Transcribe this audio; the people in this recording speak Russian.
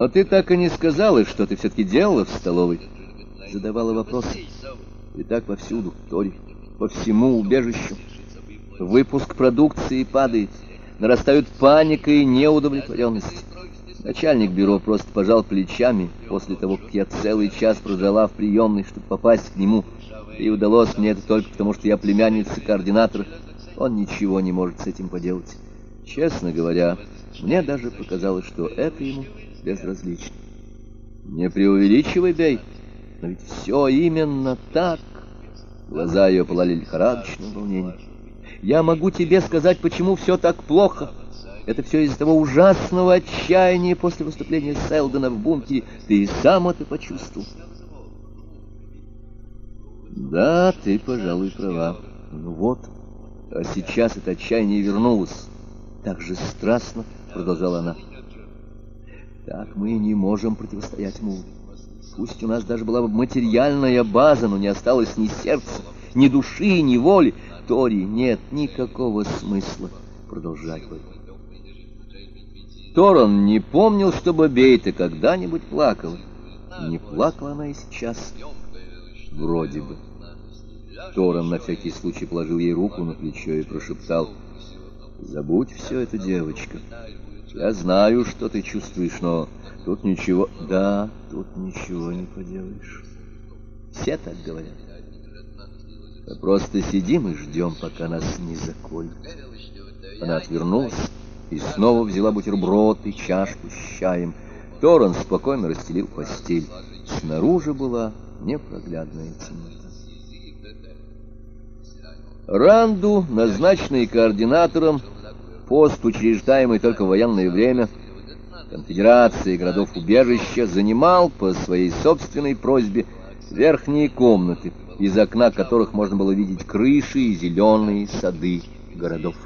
Но ты так и не сказала, что ты все-таки делала в столовой. Задавала вопросы. И так повсюду, Тори, по всему убежищу. Выпуск продукции падает. Нарастают паника и неудовлетворенность. Начальник бюро просто пожал плечами после того, как я целый час прожила в приемной, чтобы попасть к нему. И удалось мне это только потому, что я племянница координатора. Он ничего не может с этим поделать. Честно говоря, мне даже показалось, что это ему безразлично. Не преувеличивай, Бей, но ведь все именно так. Глаза ее пылали лихорадочным волнением. Я могу тебе сказать, почему все так плохо. Это все из-за того ужасного отчаяния после выступления Селдона в бункере. Ты и сам это почувствовал. Да, ты, пожалуй, права. Ну вот, а сейчас это отчаяние вернулось. Так же страстно, продолжала она. Так мы не можем противостоять ему. Пусть у нас даже была бы материальная база, но не осталось ни сердца, ни души, ни воли. Тори нет никакого смысла продолжать в этом. Торон не помнил, чтобы Бейта когда-нибудь плакала. Не плакала она и сейчас. Вроде бы. Торон на всякий случай положил ей руку на плечо и прошептал. «Забудь все это, девочка. Я знаю, что ты чувствуешь, но тут ничего... Да, тут ничего не поделаешь. Все так говорят. Мы просто сидим и ждем, пока нас не заколют. Она отвернулась и снова взяла бутерброд и чашку с чаем. Торрен спокойно расстелил постель. Снаружи была непроглядная темнота. Ранду, назначенный координатором, пост, учреждаемый только в военное время, конфедерации городов-убежища, занимал по своей собственной просьбе верхние комнаты, из окна которых можно было видеть крыши и зеленые сады городов.